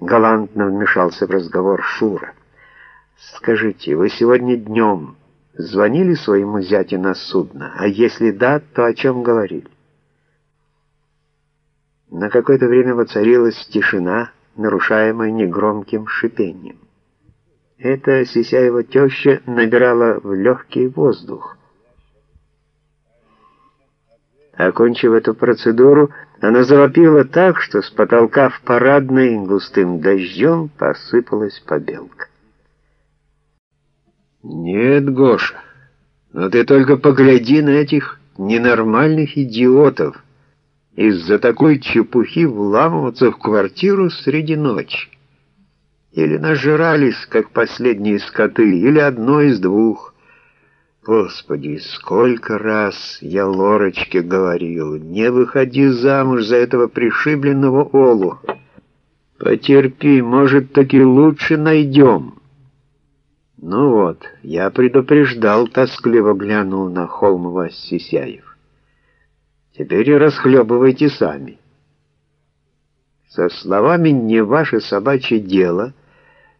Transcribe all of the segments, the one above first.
галантно вмешался в разговор Шура. Скажите, вы сегодня днем звонили своему зятю на судно? А если да, то о чем говорили? На какое-то время воцарилась тишина, нарушаемая негромким шипением. Это Сисяева теща набирала в легкий воздух. Окончив эту процедуру, она завопила так, что с потолка в парадной густым дождем посыпалась побелка. «Нет, Гоша, но ты только погляди на этих ненормальных идиотов. Из-за такой чепухи вламываться в квартиру среди ночи. Или нажирались, как последние скоты, или одно из двух». Господи, сколько раз я Лорочке говорил, не выходи замуж за этого пришибленного Олу. Потерпи, может, таки лучше найдем. Ну вот, я предупреждал, тоскливо глянул на Холмова Сисяев. Теперь расхлебывайте сами. Со словами «не ваше собачье дело»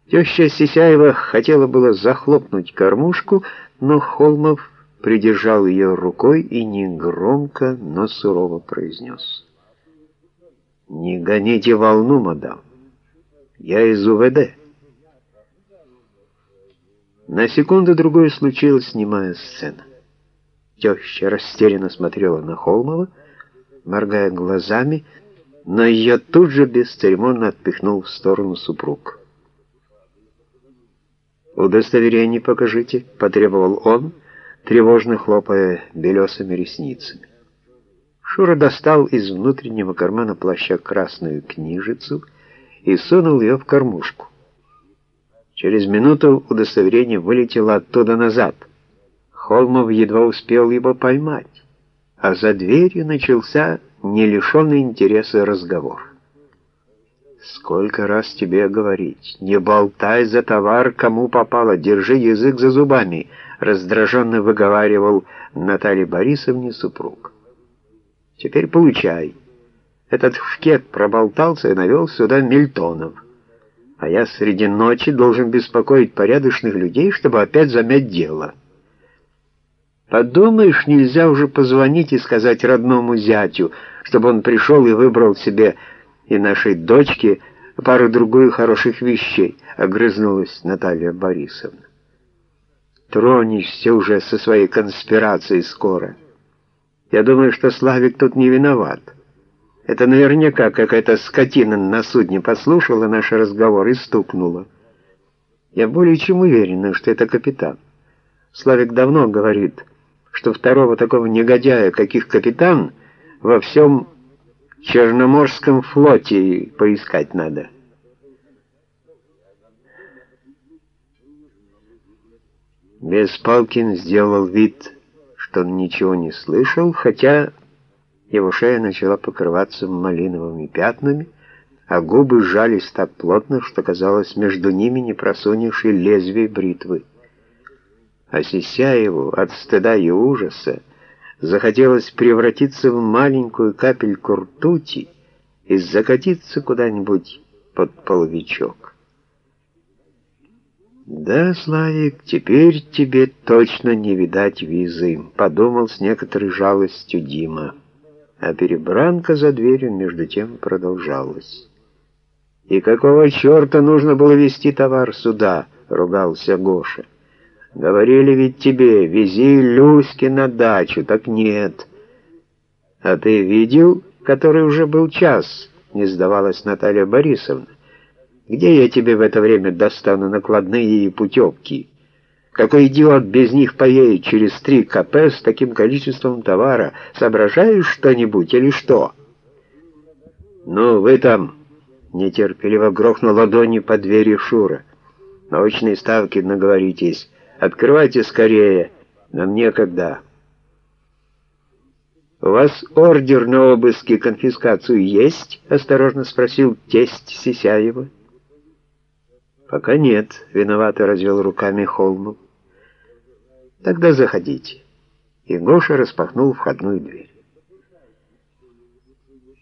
теща Сисяева хотела было захлопнуть кормушку, но Холмов придержал ее рукой и негромко, но сурово произнес. «Не гоните волну, мадам. Я из УВД». На секунду-другую случилась снимая сцена. Теща растерянно смотрела на Холмова, моргая глазами, но ее тут же бесцеремонно отпихнул в сторону супруг. «Удостоверение покажите», — потребовал он, тревожно хлопая белесыми ресницами. Шура достал из внутреннего кармана плаща красную книжицу и сунул ее в кормушку. Через минуту удостоверение вылетело оттуда назад. Холмов едва успел его поймать, а за дверью начался не лишенный интереса разговор. Сколько раз тебе говорить? Не болтай за товар, кому попало, держи язык за зубами, раздраженно выговаривал Наталье Борисовне супруг. Теперь получай. Этот вкет проболтался и навел сюда Мильтонов. А я среди ночи должен беспокоить порядочных людей, чтобы опять замять дело. Подумаешь, нельзя уже позвонить и сказать родному зятю, чтобы он пришел и выбрал себе и нашей дочке пару-другую хороших вещей», — огрызнулась Наталья Борисовна. «Тронешься уже со своей конспирацией скоро. Я думаю, что Славик тут не виноват. Это наверняка какая-то скотина на судне послушала наш разговор и стукнула. Я более чем уверена, что это капитан. Славик давно говорит, что второго такого негодяя, каких капитан, во всем Черноморском флоте поискать надо. Беспалкин сделал вид, что он ничего не слышал, хотя его шея начала покрываться малиновыми пятнами, а губы сжались так плотно, что казалось между ними не просунувшей лезвие бритвы. А Сисяеву от стыда и ужаса захотелось превратиться в маленькую капельку ртути и закатиться куда-нибудь под половичок. «Да, Славик, теперь тебе точно не видать визы», — подумал с некоторой жалостью Дима. А перебранка за дверью между тем продолжалась. «И какого черта нужно было везти товар сюда?» — ругался Гоша. Говорили ведь тебе, вези Люськи на дачу, так нет. А ты видел, который уже был час, не сдавалась Наталья Борисовна. Где я тебе в это время достану накладные и путевки? Какой идиот без них поедет через три КП с таким количеством товара? Соображаешь что-нибудь или что? Ну, вы там, нетерпеливо грохнул ладони по двери Шура. Научные ставки наговоритесь. Открывайте скорее, нам некогда. «У вас ордер на обыск и конфискацию есть?» — осторожно спросил тесть Сисяева. «Пока нет», — виновато развел руками Холмов. «Тогда заходите». И Гоша распахнул входную дверь.